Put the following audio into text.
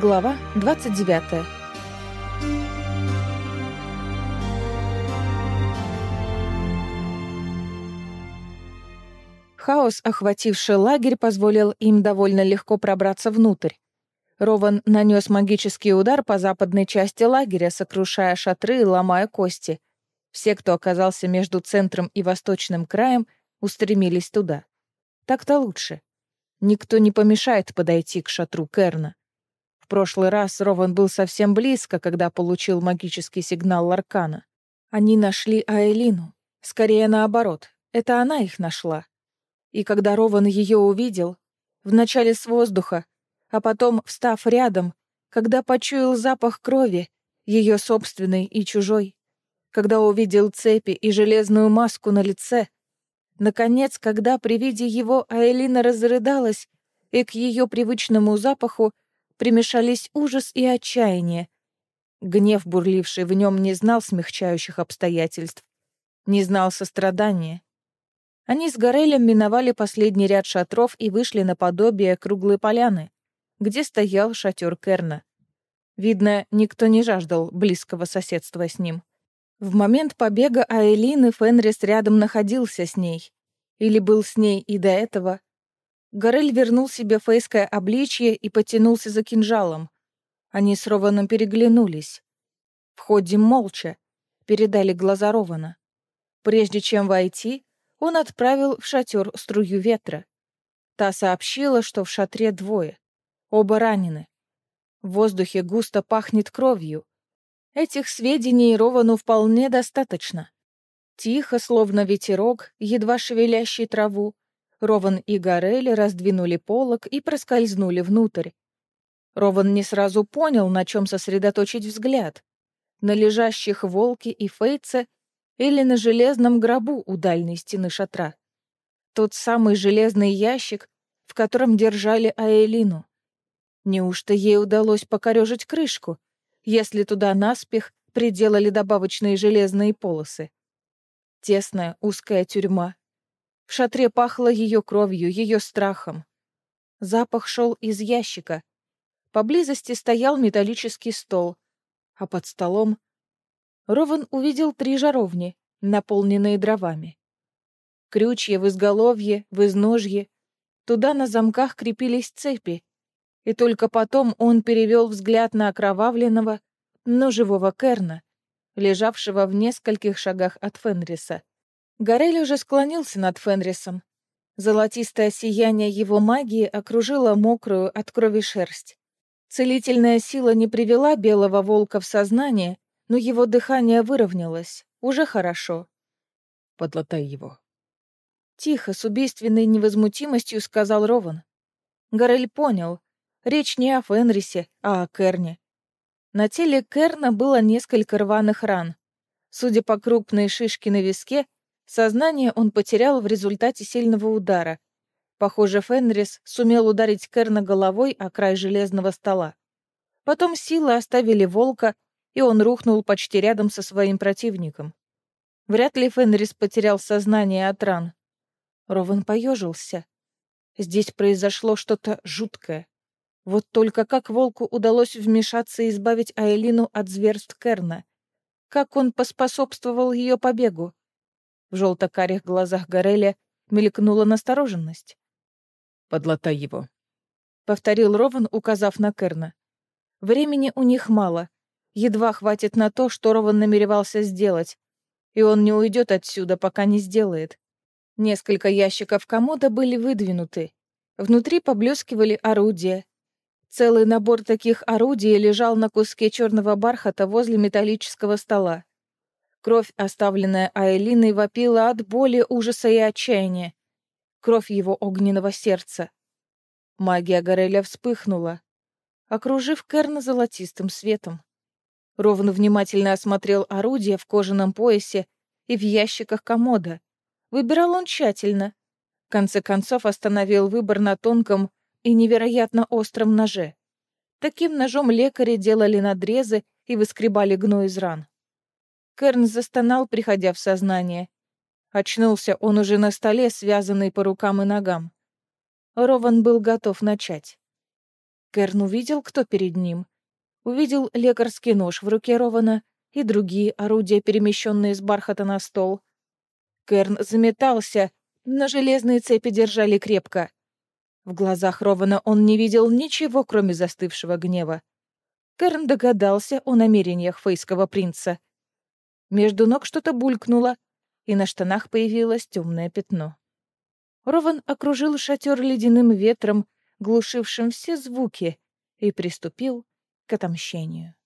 Глава 29. Хаос, охвативший лагерь, позволил им довольно легко пробраться внутрь. Рован нанес магический удар по западной части лагеря, сокрушая шатры и ломая кости. Все, кто оказался между центром и восточным краем, устремились туда. Так-то лучше. Никто не помешает подойти к шатру Керна. В прошлый раз Рован был совсем близко, когда получил магический сигнал Ларкана. Они нашли Аэлину. Скорее наоборот, это она их нашла. И когда Рован ее увидел, вначале с воздуха, а потом, встав рядом, когда почуял запах крови, ее собственной и чужой, когда увидел цепи и железную маску на лице, наконец, когда при виде его Аэлина разрыдалась, и к ее привычному запаху примешались ужас и отчаяние. Гнев, бурливший в нем, не знал смягчающих обстоятельств, не знал сострадания. Они с Горелем миновали последний ряд шатров и вышли на подобие круглой поляны, где стоял шатер Керна. Видно, никто не жаждал близкого соседства с ним. В момент побега Аэлины Фенрис рядом находился с ней. Или был с ней и до этого, Горель вернул себе фейское обличье и потянулся за кинжалом. Они с Рованом переглянулись. Входим молча, передали глаза Рована. Прежде чем войти, он отправил в шатер струю ветра. Та сообщила, что в шатре двое. Оба ранены. В воздухе густо пахнет кровью. Этих сведений Ровану вполне достаточно. Тихо, словно ветерок, едва шевелящий траву, Рован и Горелли раздвинули полог и проскользнули внутрь. Рован не сразу понял, на чем сосредоточить взгляд. На лежащих волке и фейце или на железном гробу у дальней стены шатра. Тот самый железный ящик, в котором держали Аэлину. Неужто ей удалось покорежить крышку, если туда наспех приделали добавочные железные полосы? Тесная узкая тюрьма, шатре пахло ее кровью, ее страхом. Запах шел из ящика. Поблизости стоял металлический стол, а под столом Рован увидел три жаровни, наполненные дровами. Крючья в изголовье, в изножье. Туда на замках крепились цепи, и только потом он перевел взгляд на окровавленного, но живого Керна, лежавшего в нескольких шагах от Фенриса. Горель уже склонился над Фенрисом. Золотистое сияние его магии окружило мокрую от крови шерсть. Целительная сила не привела белого волка в сознание, но его дыхание выровнялось. Уже хорошо. «Подлатай его». Тихо, с убийственной невозмутимостью сказал Рован. Горель понял. Речь не о Фенрисе, а о Керне. На теле Керна было несколько рваных ран. Судя по крупной шишке на виске, Сознание он потерял в результате сильного удара. Похоже, Фенрис сумел ударить Керна головой о край железного стола. Потом силы оставили волка, и он рухнул почти рядом со своим противником. Вряд ли Фенрис потерял сознание от ран. Рован поежился. Здесь произошло что-то жуткое. Вот только как волку удалось вмешаться и избавить Айлину от зверств Керна? Как он поспособствовал ее побегу? В желто-карих глазах Гореля мелькнула настороженность. «Подлатай его», — повторил Рован, указав на Керна. Времени у них мало. Едва хватит на то, что Рован намеревался сделать. И он не уйдет отсюда, пока не сделает. Несколько ящиков комода были выдвинуты. Внутри поблескивали орудия. Целый набор таких орудий лежал на куске черного бархата возле металлического стола. Кровь, оставленная Айлиной, вопила от боли, ужаса и отчаяния. Кровь его огненного сердца. Магия Гореля вспыхнула, окружив Керна золотистым светом. Ровно внимательно осмотрел орудия в кожаном поясе и в ящиках комода. Выбирал он тщательно. В конце концов остановил выбор на тонком и невероятно остром ноже. Таким ножом лекари делали надрезы и выскребали гной из ран. Керн застонал, приходя в сознание. Очнулся он уже на столе, связанный по рукам и ногам. Рован был готов начать. Керн увидел, кто перед ним. Увидел лекарский нож в руке Рована и другие орудия, перемещенные с бархата на стол. Керн заметался, но железные цепи держали крепко. В глазах Рована он не видел ничего, кроме застывшего гнева. Керн догадался о намерениях фейского принца. Между ног что-то булькнуло, и на штанах появилось темное пятно. Рован окружил шатер ледяным ветром, глушившим все звуки, и приступил к отомщению.